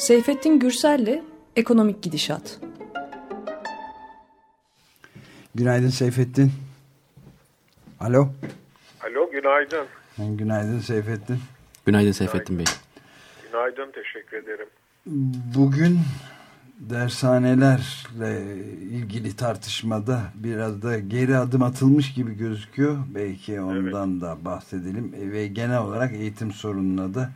Seyfettin Gürsel'le Ekonomik Gidişat. Günaydın Seyfettin. Alo. Alo günaydın. Günaydın Seyfettin. Günaydın Seyfettin Bey. Günaydın teşekkür ederim. Bugün dershanelerle ilgili tartışmada biraz da geri adım atılmış gibi gözüküyor. Belki ondan evet. da bahsedelim ve genel olarak eğitim sorununa da.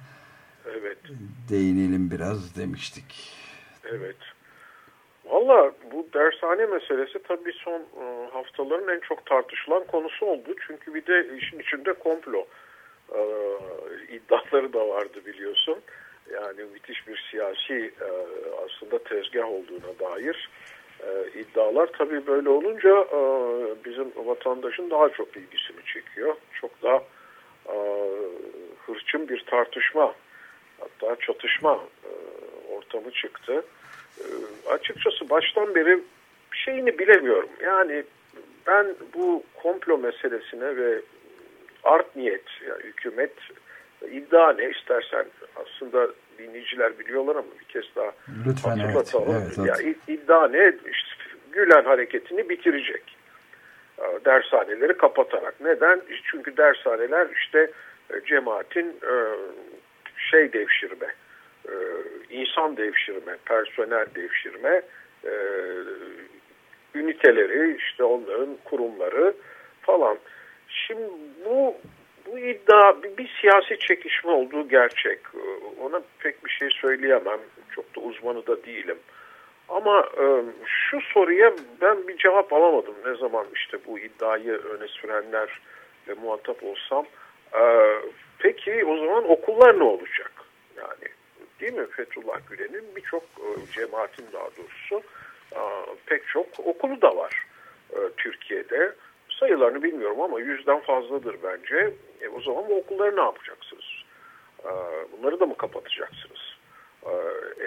Değinelim biraz demiştik. Evet. Valla bu dershane meselesi tabii son e, haftaların en çok tartışılan konusu oldu. Çünkü bir de işin içinde komplo e, iddiaları da vardı biliyorsun. Yani müthiş bir siyasi e, aslında tezgah olduğuna dair iddialar. Tabii böyle olunca bizim vatandaşın daha çok ilgisini çekiyor. Çok daha hırçın bir tartışma hatta çatışma ortamı çıktı. E, açıkçası baştan beri şeyini bilemiyorum. Yani ben bu komplo meselesine ve art niyet, yani hükümet iddia ne istersen aslında dinleyiciler biliyorlar ama bir kez daha Lütfen, hatırlatalım. Evet, evet, ya, iddia ne? İşte Gülen hareketini bitirecek. Dershaneleri kapatarak. Neden? Çünkü dershaneler işte e, cemaatin e, şey devşirme, e, insan devşirme, personel devşirme, e, üniteleri, işte onların kurumları falan. Şimdi bu bu iddia bir, bir siyasi çekişme olduğu gerçek. Ona pek bir şey söyleyemem. Çok da uzmanı da değilim. Ama e, şu soruya ben bir cevap alamadım. Ne zaman işte bu iddiayı öne sürenlerle muhatap olsam. E, peki o zaman okullar ne olacak? Yani değil mi Fethullah Gülen'in birçok e, cemaatin daha doğrusu e, pek çok okulu da var e, Türkiye'de. Sayılarını bilmiyorum ama yüzden fazladır bence. E, o zaman bu okulları ne yapacaksınız? Bunları da mı kapatacaksınız? E,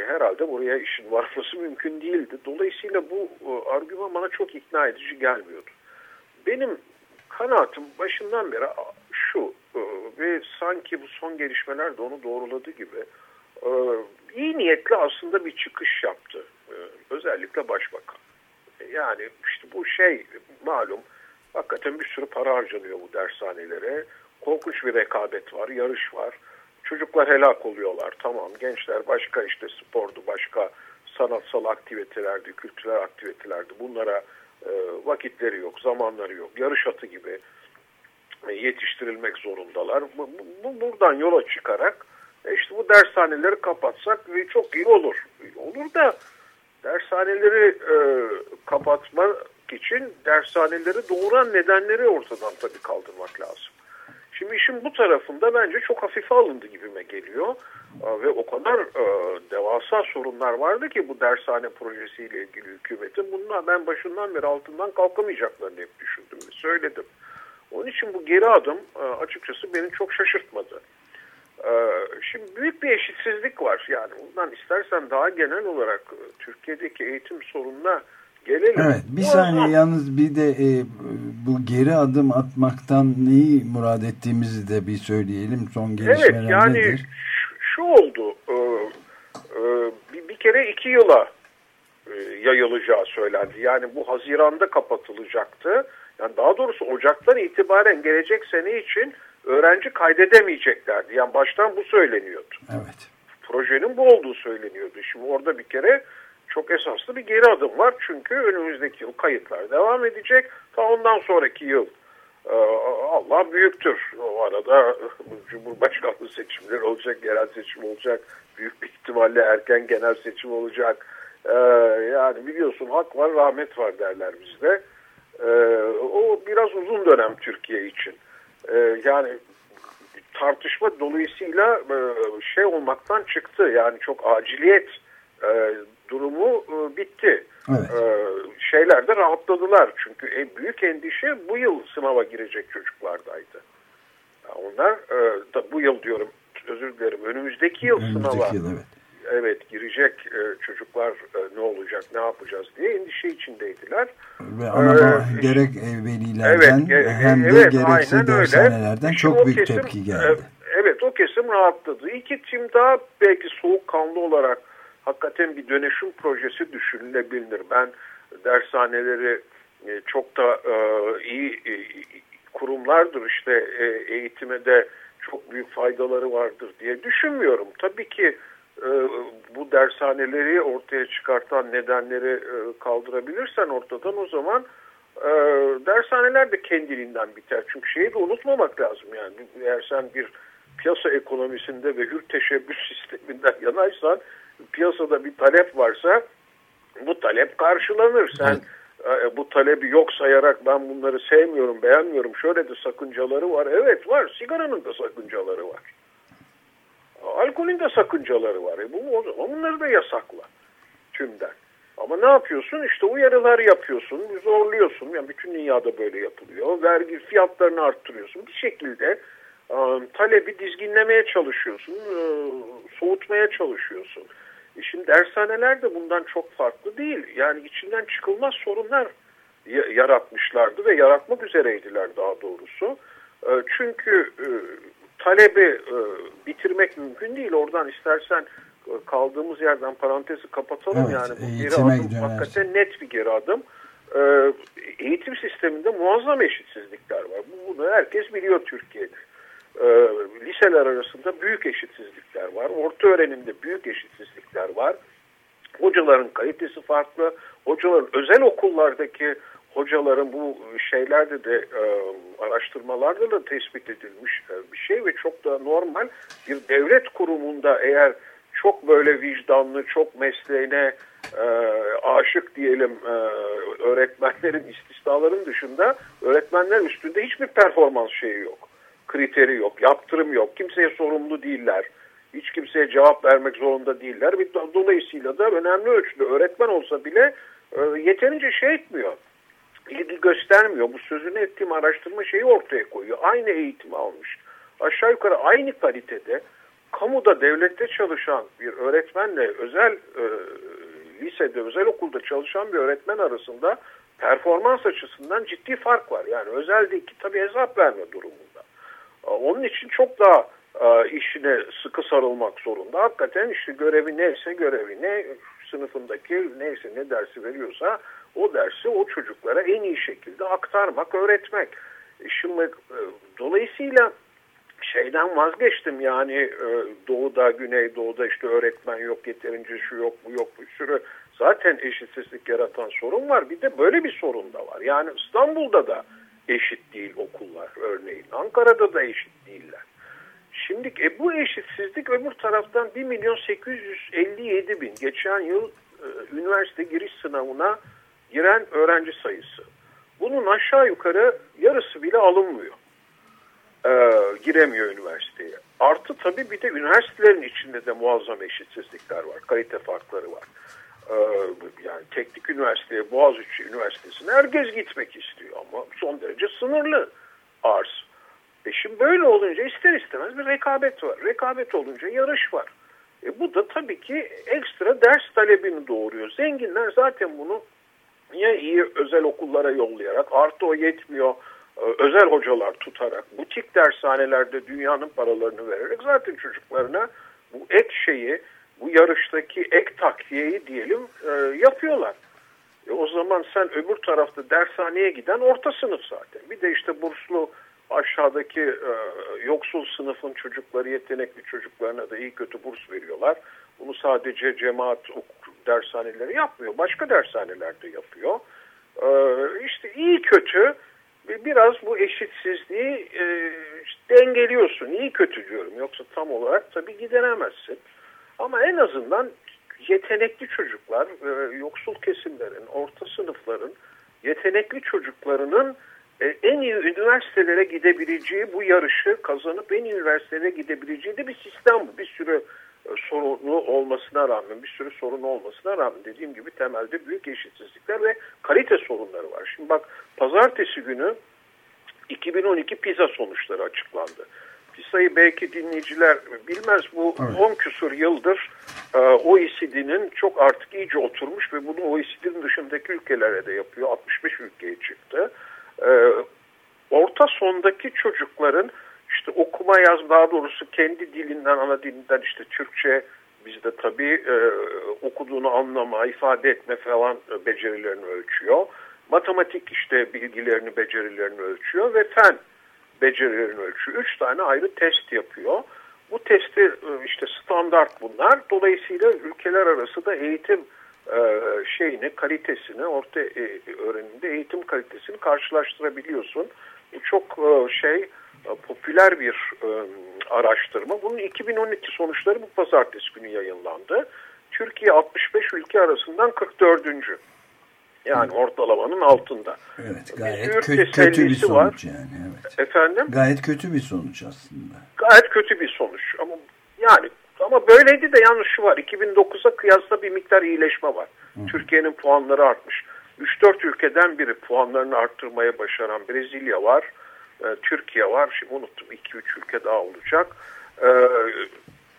herhalde buraya işin varması mümkün değildi. Dolayısıyla bu argüman bana çok ikna edici gelmiyordu. Benim kanaatim başından beri şu e, ve sanki bu son gelişmeler de onu doğruladı gibi e, iyi niyetli aslında bir çıkış yaptı. E, özellikle başbakan. Yani işte bu şey malum hakikaten bir sürü para harcanıyor bu dershanelere. Korkunç bir rekabet var, yarış var. Çocuklar helak oluyorlar. Tamam gençler başka işte spordu, başka sanatsal aktivitelerdi, kültürel aktivitelerdi. Bunlara vakitleri yok, zamanları yok. Yarış atı gibi yetiştirilmek zorundalar. Bu, bu, buradan yola çıkarak e işte bu dershaneleri kapatsak ve çok iyi olur. Olur da dershaneleri e, kapatmak için dershaneleri doğuran nedenleri ortadan tabii kaldırmak lazım. Şimdi işin bu tarafında bence çok hafife alındı gibime geliyor. E, ve o kadar e, devasa sorunlar vardı ki bu dershane projesiyle ilgili hükümetin. Bunlar ben başından beri altından kalkamayacaklarını hep düşündüm ve söyledim. Onun için bu geri adım e, açıkçası beni çok şaşırtmadı. Ee, şimdi büyük bir eşitsizlik var. Yani bundan istersen daha genel olarak e, Türkiye'deki eğitim sorununa gelelim. Evet bir bu saniye zaman... yalnız bir de e, bu geri adım atmaktan neyi murad ettiğimizi de bir söyleyelim. Son gelişmeler Evet yani nedir? şu oldu. E, e, bir, bir kere iki yıla e, yayılacağı söylendi. Yani bu Haziran'da kapatılacaktı. Yani daha doğrusu Ocak'tan itibaren gelecek sene için öğrenci kaydedemeyeceklerdi. Yani baştan bu söyleniyordu. Evet. Projenin bu olduğu söyleniyordu. Şimdi orada bir kere çok esaslı bir geri adım var. Çünkü önümüzdeki yıl kayıtlar devam edecek. Ta ondan sonraki yıl e, Allah büyüktür. O arada Cumhurbaşkanlığı seçimleri olacak, yerel seçim olacak. Büyük bir ihtimalle erken genel seçim olacak. E, yani biliyorsun hak var, rahmet var derler bizde. E, o biraz uzun dönem Türkiye için e, yani tartışma dolayısıyla e, şey olmaktan çıktı. Yani çok aciliyet e, durumu e, bitti. Evet. E, şeyler de rahatladılar. Çünkü en büyük endişe bu yıl sınava girecek çocuklardaydı. Yani onlar e, da bu yıl diyorum özür dilerim önümüzdeki yıl önümüzdeki sınava yıl, evet evet girecek e, çocuklar e, ne olacak ne yapacağız diye endişe içindeydiler. Ve ana ee, gerek velilerden evet, hem de evet, gerekse dershanelerden çok büyük tepki geldi. Evet o kesim rahatladı. İki tim daha belki soğukkanlı olarak hakikaten bir dönüşüm projesi düşünülebilir. Ben dershaneleri e, çok da e, iyi e, kurumlardır işte e, eğitime de çok büyük faydaları vardır diye düşünmüyorum. Tabii ki e, bu dershaneleri ortaya çıkartan nedenleri e, kaldırabilirsen ortadan o zaman e, dershaneler de kendiliğinden biter. Çünkü şeyi de unutmamak lazım yani eğer sen bir piyasa ekonomisinde ve hür teşebbüs sisteminden yanaysan piyasada bir talep varsa bu talep karşılanır. Sen evet e, bu talebi yok sayarak ben bunları sevmiyorum, beğenmiyorum. Şöyle de sakıncaları var. Evet var. Sigaranın da sakıncaları var. Alkolün de sakıncaları var. E bu o zaman bunları da yasakla tümden. Ama ne yapıyorsun? İşte uyarılar yapıyorsun, zorluyorsun. Yani bütün dünyada böyle yapılıyor. Vergi fiyatlarını arttırıyorsun. Bir şekilde um, talebi dizginlemeye çalışıyorsun, uh, soğutmaya çalışıyorsun. E şimdi dershaneler de bundan çok farklı değil. Yani içinden çıkılmaz sorunlar yaratmışlardı ve yaratmak üzereydiler daha doğrusu. E, çünkü e, talebi e, bitirmek mümkün değil. Oradan istersen kaldığımız yerden parantezi kapatalım. Evet, yani bu geri adım dönersin. hakikaten net bir geri adım. Eğitim sisteminde muazzam eşitsizlikler var. Bunu herkes biliyor Türkiye'de e, liseler arasında büyük eşitsizlikler var. Orta öğrenimde büyük eşitsizlikler var. Hocaların kalitesi farklı. Hocaların özel okullardaki hocaların bu şeylerde de e, araştırmalarda da tespit edilmiş e, bir şey ve çok da normal bir devlet kurumunda eğer çok böyle vicdanlı, çok mesleğine e, aşık diyelim e, öğretmenlerin istisnaların dışında öğretmenler üstünde hiçbir performans şeyi yok kriteri yok, yaptırım yok, kimseye sorumlu değiller. Hiç kimseye cevap vermek zorunda değiller. Dolayısıyla da önemli ölçüde öğretmen olsa bile e, yeterince şey etmiyor. İlgi göstermiyor. Bu sözünü ettiğim araştırma şeyi ortaya koyuyor. Aynı eğitimi almış. Aşağı yukarı aynı kalitede kamuda, devlette çalışan bir öğretmenle özel e, lisede, özel okulda çalışan bir öğretmen arasında performans açısından ciddi fark var. Yani özeldeki tabii hesap verme durumunda. Onun için çok daha e, işine sıkı sarılmak zorunda. Hakikaten işte görevi neyse görevi ne sınıfındaki neyse ne dersi veriyorsa o dersi o çocuklara en iyi şekilde aktarmak, öğretmek. E, şimdi e, dolayısıyla şeyden vazgeçtim yani e, doğuda, güneydoğuda işte öğretmen yok, yeterince şu yok, bu yok, bir sürü zaten eşitsizlik yaratan sorun var. Bir de böyle bir sorun da var. Yani İstanbul'da da eşit değil okullar örneğin. Ankara'da da eşit değiller. Şimdi e, bu eşitsizlik öbür taraftan 1 milyon 857 bin geçen yıl e, üniversite giriş sınavına giren öğrenci sayısı. Bunun aşağı yukarı yarısı bile alınmıyor. E, giremiyor üniversiteye. Artı tabii bir de üniversitelerin içinde de muazzam eşitsizlikler var. Kalite farkları var. Ee, yani teknik üniversiteye, Boğaziçi Üniversitesi'ne herkes gitmek istiyor ama son derece sınırlı arz. E şimdi böyle olunca ister istemez bir rekabet var. Rekabet olunca yarış var. E bu da tabii ki ekstra ders talebini doğuruyor. Zenginler zaten bunu ya iyi özel okullara yollayarak artı o yetmiyor e, özel hocalar tutarak butik dershanelerde dünyanın paralarını vererek zaten çocuklarına bu ek şeyi bu yarıştaki ek takviyeyi diyelim e, yapıyorlar. E, o zaman sen öbür tarafta dershaneye giden orta sınıf zaten. Bir de işte burslu aşağıdaki e, yoksul sınıfın çocukları, yetenekli çocuklarına da iyi kötü burs veriyorlar. Bunu sadece cemaat dershaneleri yapmıyor. Başka dershaneler de yapıyor. E, işte iyi kötü biraz bu eşitsizliği e, dengeliyorsun. İyi kötü diyorum. Yoksa tam olarak tabii gideremezsin. Ama en azından yetenekli çocuklar, e, yoksul kesimlerin, orta sınıfların, yetenekli çocuklarının e, en iyi üniversitelere gidebileceği bu yarışı kazanıp en iyi üniversitelere gidebileceği de bir sistem bu. Bir sürü sorunu olmasına rağmen, bir sürü sorun olmasına rağmen dediğim gibi temelde büyük eşitsizlikler ve kalite sorunları var. Şimdi bak pazartesi günü 2012 PISA sonuçları açıklandı. PISA'yı belki dinleyiciler bilmez. Bu evet. 10 küsur yıldır e, OECD'nin çok artık iyice oturmuş ve bunu OECD'nin dışındaki ülkelere de yapıyor. 65 ülkeye çıktı. E, orta sondaki çocukların işte okuma yaz daha doğrusu kendi dilinden ana dilinden işte Türkçe Bizde tabii e, okuduğunu anlama, ifade etme falan becerilerini ölçüyor. Matematik işte bilgilerini, becerilerini ölçüyor ve fen becerilerini ölçüyor. Üç tane ayrı test yapıyor. Bu testi e, işte standart bunlar. Dolayısıyla ülkeler arası da eğitim e, şeyini, kalitesini, orta e, öğrenimde eğitim kalitesini karşılaştırabiliyorsun. Bu çok şey popüler bir araştırma. Bunun 2012 sonuçları bu pazartesi günü yayınlandı. Türkiye 65 ülke arasından 44. Yani ortalamanın altında. Evet gayet kö kötü bir sonuç var. yani. Evet. Efendim? Gayet kötü bir sonuç aslında. Gayet kötü bir sonuç ama yani ama böyleydi de yalnız şu var 2009'a kıyasla bir miktar iyileşme var. Türkiye'nin puanları artmış. 3-4 ülkeden biri puanlarını arttırmaya başaran Brezilya var. E, Türkiye var. Şimdi unuttum 2-3 ülke daha olacak. E,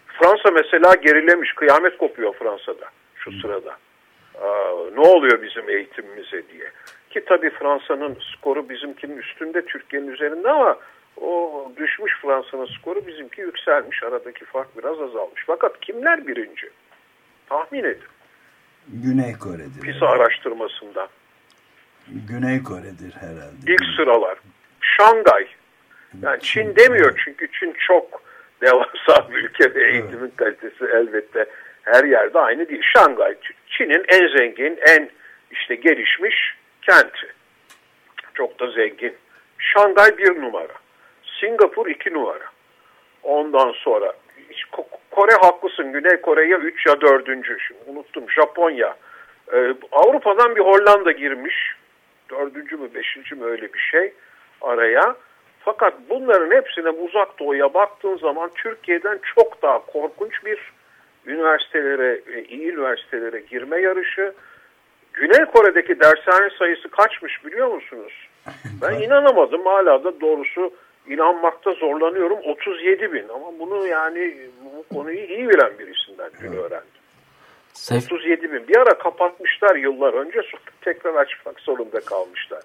Fransa mesela gerilemiş. Kıyamet kopuyor Fransa'da şu sırada ne oluyor bizim eğitimimize diye. Ki tabii Fransa'nın skoru bizimkinin üstünde Türkiye'nin üzerinde ama o düşmüş Fransa'nın skoru bizimki yükselmiş. Aradaki fark biraz azalmış. Fakat kimler birinci? Tahmin edin. Güney Kore'dir. PISA araştırmasında. Güney Kore'dir herhalde. İlk sıralar. Şangay. Yani Çin demiyor çünkü Çin çok devasa bir ülke ve eğitimin kalitesi elbette her yerde aynı değil. Şangay Çin'in en zengin, en işte gelişmiş kenti. Çok da zengin. Şangay bir numara. Singapur iki numara. Ondan sonra Kore haklısın. Güney Kore ya 3 ya 4. Şimdi unuttum. Japonya. Ee, Avrupa'dan bir Hollanda girmiş. Dördüncü mü beşinci mi öyle bir şey araya. Fakat bunların hepsine uzak doğuya baktığın zaman Türkiye'den çok daha korkunç bir üniversitelere, e, iyi üniversitelere girme yarışı. Güney Kore'deki dershane sayısı kaçmış biliyor musunuz? Ben inanamadım hala da doğrusu inanmakta zorlanıyorum. 37 bin ama bunu yani bu konuyu iyi bilen birisinden dün öğrendim. Sef 37 bin. Bir ara kapatmışlar yıllar önce sonra tekrar açmak zorunda kalmışlar.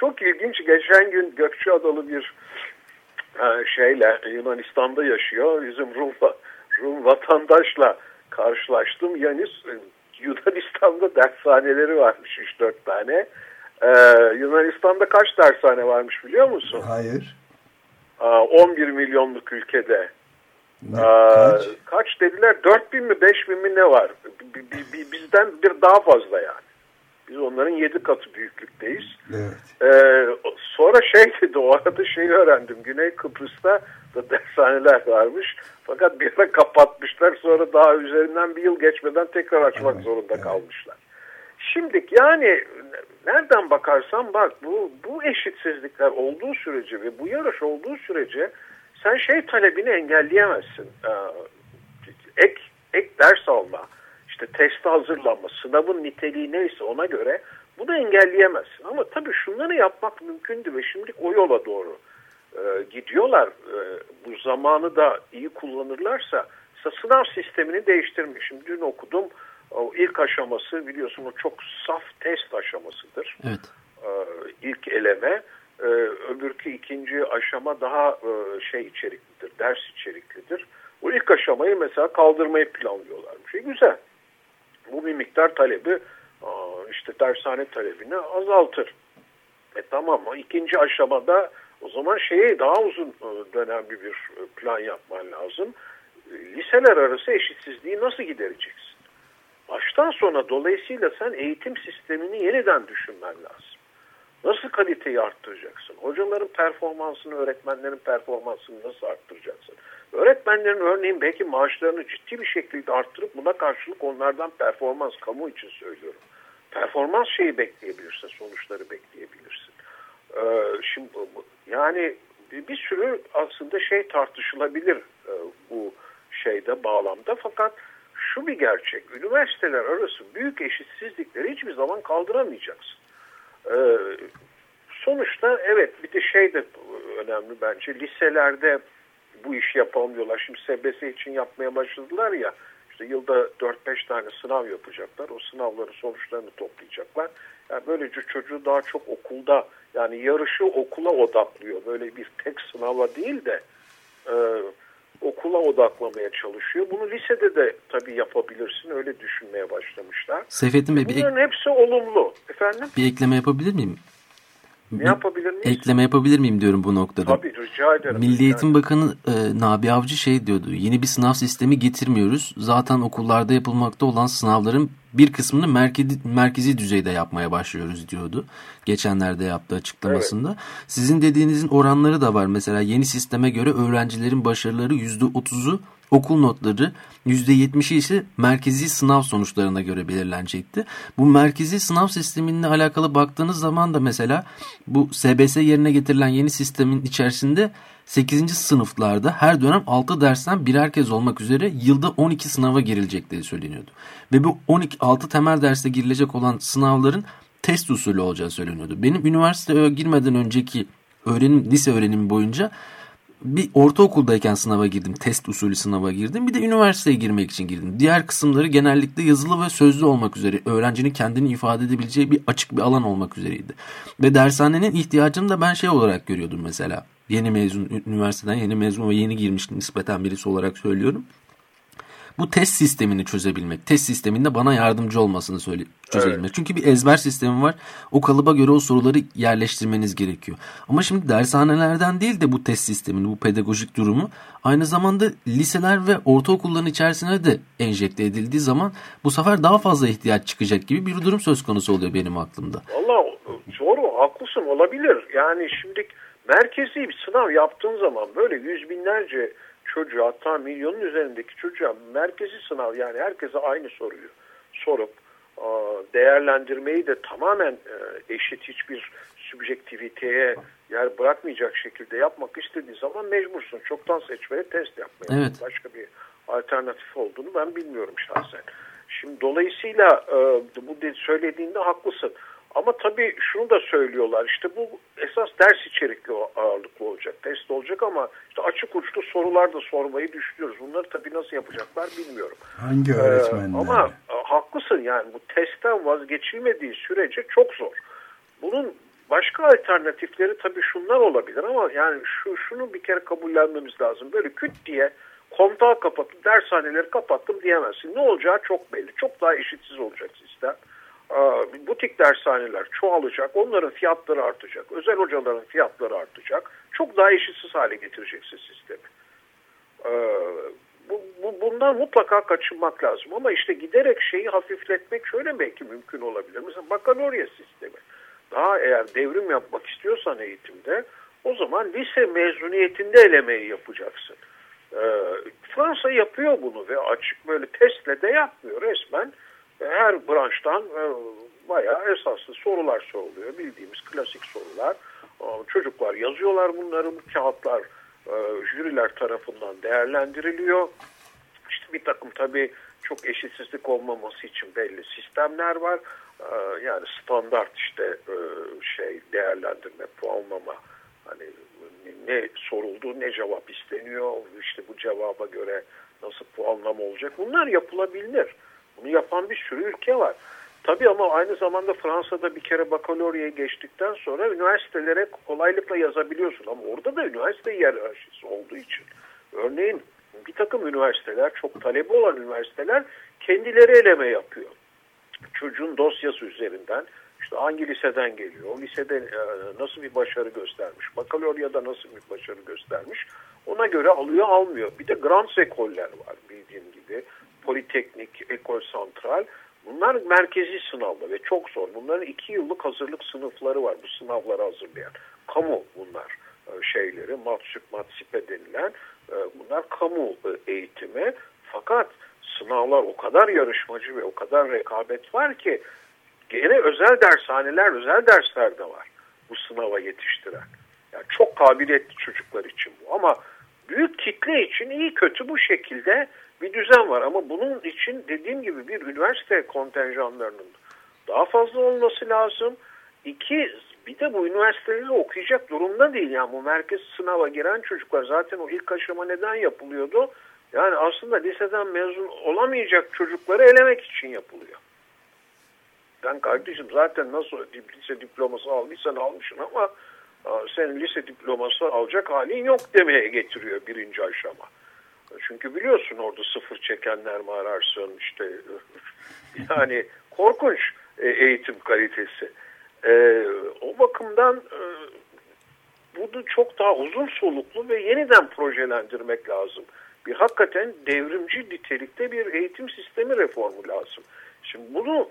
Çok ilginç. Geçen gün Gökçeadalı bir e, şeyle Yunanistan'da yaşıyor. Bizim Rum Rum vatandaşla karşılaştım. Yani Yunanistan'da dershaneleri varmış 3-4 tane. Ee, Yunanistan'da kaç dershane varmış biliyor musun? Hayır. Aa, 11 milyonluk ülkede. Ne, kaç? kaç dediler? 4 bin mi 5 bin mi ne var? Bizden bir daha fazla yani. Biz onların 7 katı büyüklükteyiz. Evet. Ee, sonra şey dedi o arada şeyi öğrendim. Güney Kıbrıs'ta da dershaneler varmış. Fakat bir ara kapatmışlar. Sonra daha üzerinden bir yıl geçmeden tekrar açmak evet, zorunda evet. kalmışlar. Şimdi yani nereden bakarsan bak bu, bu eşitsizlikler olduğu sürece ve bu yarış olduğu sürece sen şey talebini engelleyemezsin. Ee, ek, ek ders alma, işte teste hazırlanma, sınavın niteliği neyse ona göre bunu engelleyemezsin. Ama tabii şunları yapmak mümkündü ve şimdi o yola doğru e, gidiyorlar. E, bu zamanı da iyi kullanırlarsa sınav sistemini değiştirmek. Şimdi dün okudum o ilk aşaması biliyorsun o çok saf test aşamasıdır. Evet. E, ilk eleme. E, öbürkü ikinci aşama daha e, şey içeriklidir, ders içeriklidir. Bu ilk aşamayı mesela kaldırmayı planlıyorlarmış. E, güzel. Bu bir miktar talebi işte dershane talebini azaltır. E tamam ama ikinci aşamada o zaman şeyi daha uzun e, dönemli bir e, plan yapman lazım. E, liseler arası eşitsizliği nasıl gidereceksin? Baştan sona dolayısıyla sen eğitim sistemini yeniden düşünmen lazım. Nasıl kaliteyi arttıracaksın? Hocaların performansını, öğretmenlerin performansını nasıl arttıracaksın? Öğretmenlerin örneğin belki maaşlarını ciddi bir şekilde arttırıp buna karşılık onlardan performans, kamu için söylüyorum. Performans şeyi bekleyebilirsin, sonuçları bekleyebilirsin. Ee, şimdi yani bir sürü aslında şey tartışılabilir e, bu şeyde bağlamda fakat şu bir gerçek üniversiteler arası büyük eşitsizlikleri hiçbir zaman kaldıramayacaksın. Ee, sonuçta evet bir de şey de önemli bence liselerde bu işi yapalım diyorlar. Şimdi SBS için yapmaya başladılar ya işte yılda 4-5 tane sınav yapacaklar. O sınavların sonuçlarını toplayacaklar. Yani böylece çocuğu daha çok okulda yani yarışı okula odaklıyor. Böyle bir tek sınava değil de e, okula odaklamaya çalışıyor. Bunu lisede de tabii yapabilirsin. Öyle düşünmeye başlamışlar. Seyfettin Bey, Bunların bir hepsi olumlu. Efendim? Bir ekleme yapabilir miyim? Ne yapabilir miyiz? Ekleme yapabilir miyim diyorum bu noktada. Tabii rica ederim. Milli Eğitim Bakanı e, Nabi Avcı şey diyordu. Yeni bir sınav sistemi getirmiyoruz. Zaten okullarda yapılmakta olan sınavların bir kısmını merkezi, merkezi düzeyde yapmaya başlıyoruz diyordu. Geçenlerde yaptığı açıklamasında. Evet. Sizin dediğinizin oranları da var. Mesela yeni sisteme göre öğrencilerin başarıları %30'u okul notları %70'i ise merkezi sınav sonuçlarına göre belirlenecekti. Bu merkezi sınav sistemiyle alakalı baktığınız zaman da mesela bu SBS yerine getirilen yeni sistemin içerisinde 8. sınıflarda her dönem 6 dersten birer kez olmak üzere yılda 12 sınava girilecekleri söyleniyordu. Ve bu 12 6 temel derste girilecek olan sınavların test usulü olacağı söyleniyordu. Benim üniversiteye girmeden önceki öğrenim lise öğrenimi boyunca bir ortaokuldayken sınava girdim. Test usulü sınava girdim. Bir de üniversiteye girmek için girdim. Diğer kısımları genellikle yazılı ve sözlü olmak üzere. Öğrencinin kendini ifade edebileceği bir açık bir alan olmak üzereydi. Ve dershanenin ihtiyacını da ben şey olarak görüyordum mesela. Yeni mezun, üniversiteden yeni mezun ve yeni girmiş nispeten birisi olarak söylüyorum bu test sistemini çözebilmek. Test sisteminde bana yardımcı olmasını söyle çözebilmek. Evet. Çünkü bir ezber sistemi var. O kalıba göre o soruları yerleştirmeniz gerekiyor. Ama şimdi dershanelerden değil de bu test sistemini, bu pedagojik durumu aynı zamanda liseler ve ortaokulların içerisine de enjekte edildiği zaman bu sefer daha fazla ihtiyaç çıkacak gibi bir durum söz konusu oluyor benim aklımda. Valla doğru haklısın olabilir. Yani şimdi merkezi bir sınav yaptığın zaman böyle yüz binlerce çocuğa hatta milyonun üzerindeki çocuğa merkezi sınav yani herkese aynı soruyu sorup değerlendirmeyi de tamamen e, eşit hiçbir subjektiviteye yer bırakmayacak şekilde yapmak istediği zaman mecbursun. Çoktan seçmeye test yapmaya. Evet. Başka bir alternatif olduğunu ben bilmiyorum şahsen. Şimdi dolayısıyla e, bu söylediğinde haklısın. Ama tabii şunu da söylüyorlar işte bu esas ders içerikli ağırlıklı olacak, test olacak ama işte açık uçlu sorular da sormayı düşünüyoruz. Bunları tabii nasıl yapacaklar bilmiyorum. Hangi öğretmenler? Ee, ama haklısın yani bu testten vazgeçilmediği sürece çok zor. Bunun başka alternatifleri tabii şunlar olabilir ama yani şu şunu bir kere kabullenmemiz lazım. Böyle küt diye kontağı kapatıp dershaneleri kapattım diyemezsin. Ne olacağı çok belli. Çok daha eşitsiz olacak sistem butik dershaneler çoğalacak, onların fiyatları artacak, özel hocaların fiyatları artacak, çok daha eşitsiz hale getireceksin sistemi. Bu, bu, bundan mutlaka kaçınmak lazım ama işte giderek şeyi hafifletmek şöyle belki mümkün olabilir. Mesela bakalorya sistemi. Daha eğer devrim yapmak istiyorsan eğitimde o zaman lise mezuniyetinde elemeyi yapacaksın. Fransa yapıyor bunu ve açık böyle testle de yapmıyor resmen her branştan e, bayağı esaslı sorular soruluyor. Bildiğimiz klasik sorular. Çocuklar yazıyorlar bunları. Bu kağıtlar e, jüriler tarafından değerlendiriliyor. İşte bir takım tabii çok eşitsizlik olmaması için belli sistemler var. E, yani standart işte şey değerlendirme, puanlama hani ne soruldu, ne cevap isteniyor, işte bu cevaba göre nasıl puanlama olacak. Bunlar yapılabilir. Bunu yapan bir sürü ülke var. Tabii ama aynı zamanda Fransa'da bir kere bakalorya geçtikten sonra üniversitelere kolaylıkla yazabiliyorsun. Ama orada da üniversite hiyerarşisi olduğu için. Örneğin bir takım üniversiteler, çok talebi olan üniversiteler kendileri eleme yapıyor. Çocuğun dosyası üzerinden işte hangi liseden geliyor, o lisede e, nasıl bir başarı göstermiş, bakaloryada nasıl bir başarı göstermiş ona göre alıyor almıyor. Bir de grand ekoller var bildiğim gibi. Politeknik, Ekol Santral bunlar merkezi sınavda ve çok zor. Bunların iki yıllık hazırlık sınıfları var bu sınavları hazırlayan. Kamu bunlar e, şeyleri, matsüp, matsipe denilen e, bunlar kamu e, eğitimi. Fakat sınavlar o kadar yarışmacı ve o kadar rekabet var ki gene özel dershaneler, özel dersler de var bu sınava yetiştiren. Yani çok kabiliyetli çocuklar için bu. Ama büyük kitle için iyi kötü bu şekilde bir düzen var. Ama bunun için dediğim gibi bir üniversite kontenjanlarının daha fazla olması lazım. İki, bir de bu üniversiteleri okuyacak durumda değil. Yani bu merkez sınava giren çocuklar zaten o ilk aşama neden yapılıyordu? Yani aslında liseden mezun olamayacak çocukları elemek için yapılıyor. Ben kardeşim zaten nasıl lise diploması aldıysan almışsın ama senin lise diploması alacak halin yok demeye getiriyor birinci aşama. Çünkü biliyorsun orada sıfır çekenler mi ararsın işte yani korkunç e, eğitim kalitesi. E, o bakımdan e, bunu çok daha uzun soluklu ve yeniden projelendirmek lazım. Bir hakikaten devrimci nitelikte bir eğitim sistemi reformu lazım. Şimdi bunu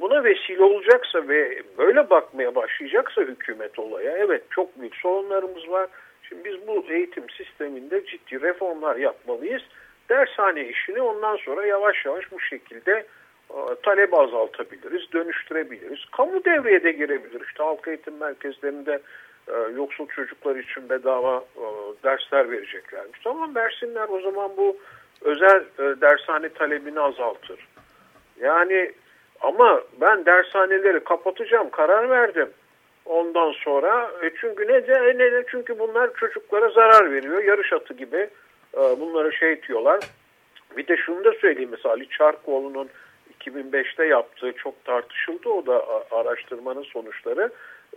buna vesile olacaksa ve böyle bakmaya başlayacaksa hükümet olaya evet çok büyük sorunlarımız var. Şimdi biz bu eğitim sisteminde ciddi reformlar yapmalıyız. Dershane işini ondan sonra yavaş yavaş bu şekilde e, talep azaltabiliriz, dönüştürebiliriz. Kamu devreye de girebilir. İşte halk eğitim merkezlerinde e, yoksul çocuklar için bedava e, dersler vereceklermiş. Tamam versinler o zaman bu özel dershane talebini azaltır. Yani ama ben dershaneleri kapatacağım karar verdim. Ondan sonra e, çünkü ne de ne de çünkü bunlar çocuklara zarar veriyor. Yarış atı gibi e, bunları şey diyorlar. Bir de şunu da söyleyeyim mesela Ali Çarkoğlu'nun 2005'te yaptığı çok tartışıldı. O da araştırmanın sonuçları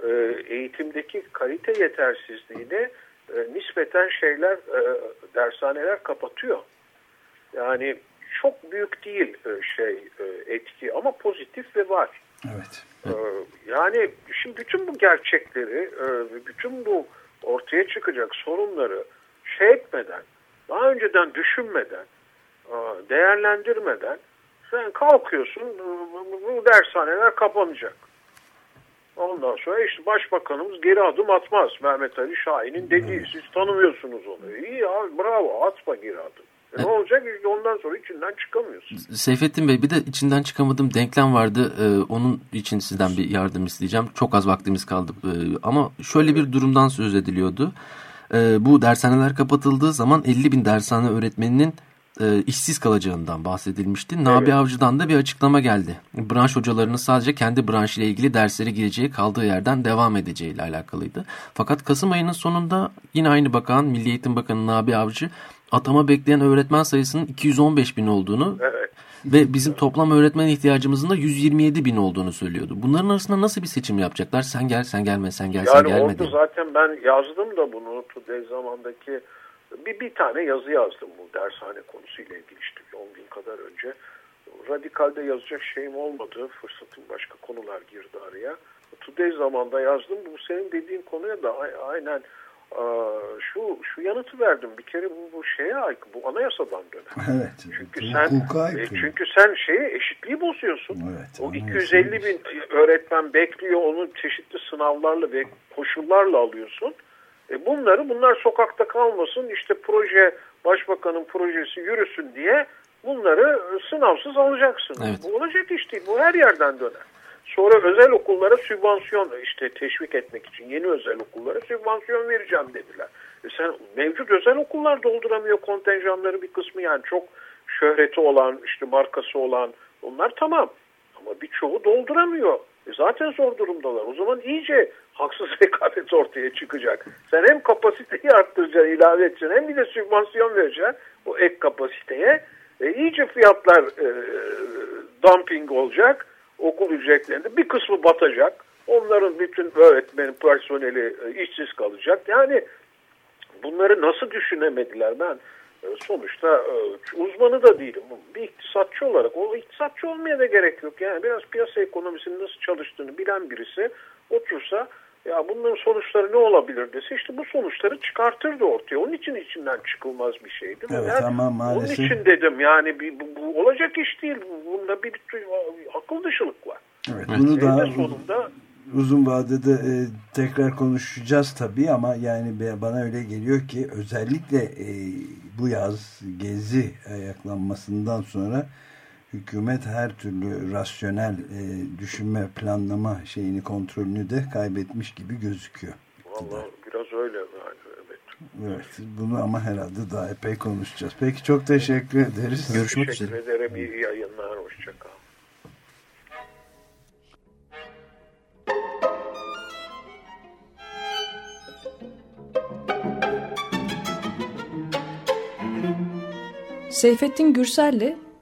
e, eğitimdeki kalite yetersizliğini e, nispeten şeyler e, dershaneler kapatıyor. Yani çok büyük değil e, şey e, etki ama pozitif ve var. Evet. E, yani şimdi bütün bu gerçekleri, e, bütün bu ortaya çıkacak sorunları şey etmeden, daha önceden düşünmeden, e, değerlendirmeden sen kalkıyorsun bu dershaneler kapanacak. Ondan sonra işte başbakanımız geri adım atmaz. Mehmet Ali Şahin'in dediği. Siz tanımıyorsunuz onu. İyi abi bravo atma geri adım. E ne olacak ondan sonra içinden çıkamıyorsun. Seyfettin Bey bir de içinden çıkamadığım denklem vardı. Ee, onun için sizden bir yardım isteyeceğim. Çok az vaktimiz kaldı. Ee, ama şöyle bir durumdan söz ediliyordu. Ee, bu dershaneler kapatıldığı zaman 50 bin dershane öğretmeninin e, işsiz kalacağından bahsedilmişti. Evet. Nabi Avcı'dan da bir açıklama geldi. Branş hocalarının sadece kendi branş ile ilgili dersleri gireceği kaldığı yerden devam edeceği ile alakalıydı. Fakat Kasım ayının sonunda yine aynı bakan Milli Eğitim Bakanı Nabi Avcı atama bekleyen öğretmen sayısının 215 bin olduğunu evet. ve bizim toplam öğretmen ihtiyacımızın da 127 bin olduğunu söylüyordu. Bunların arasında nasıl bir seçim yapacaklar? Sen gel, sen gelme, sen gel, yani sen gelme. Yani orada zaten ben yazdım da bunu Today zamandaki bir, bir tane yazı yazdım bu dershane konusuyla ilgili işte 10 gün kadar önce. Radikalde yazacak şeyim olmadı. Fırsatım başka konular girdi araya. Today zamanda yazdım. Bu senin dediğin konuya da aynen şu şu yanıtı verdim. Bir kere bu, bu şeye aykırı, bu anayasadan döner. Evet. Çünkü sen e, çünkü sen şeyi eşitliği bozuyorsun. Evet, o 250 bin öğretmen bekliyor onu çeşitli sınavlarla ve koşullarla alıyorsun. E bunları bunlar sokakta kalmasın işte proje başbakanın projesi yürüsün diye bunları sınavsız alacaksın. Evet. Bu olacak iş değil. Bu her yerden döner. Sonra özel okullara sübvansiyon işte teşvik etmek için yeni özel okullara sübvansiyon vereceğim dediler. E sen mevcut özel okullar dolduramıyor kontenjanları bir kısmı yani çok şöhreti olan işte markası olan onlar tamam. Ama birçoğu dolduramıyor. E zaten zor durumdalar. O zaman iyice haksız rekabet ortaya çıkacak. Sen hem kapasiteyi arttıracaksın, ilave edeceksin hem bir de sübvansiyon vereceksin o ek kapasiteye. E, iyice fiyatlar e, dumping olacak okul ücretlerinde. Bir kısmı batacak. Onların bütün öğretmenin personeli e, işsiz kalacak. Yani bunları nasıl düşünemediler ben e, sonuçta e, uzmanı da değilim. Bir iktisatçı olarak o iktisatçı olmaya da gerek yok. Yani biraz piyasa ekonomisinin nasıl çalıştığını bilen birisi otursa ya bunların sonuçları ne olabilir dese işte bu sonuçları çıkartırdı ortaya. Onun için içinden çıkılmaz bir şeydi. Evet yani ama maalesef. Onun için dedim yani bir, bu, bu olacak iş değil. Bunda bir, bir akıl dışılık var. Evet bunu da sonunda uzun vadede e, tekrar konuşacağız tabii ama yani bana öyle geliyor ki özellikle e, bu yaz gezi ayaklanmasından sonra hükümet her türlü rasyonel e, düşünme, planlama şeyini, kontrolünü de kaybetmiş gibi gözüküyor. Vallahi biraz öyle yani. Evet. Evet, bunu ama herhalde daha epey konuşacağız. Peki çok teşekkür ederiz. Görüşmek teşekkür üzere. Teşekkür ederim. İyi yayınlar. Hoşçakal. Seyfettin Gürsel'le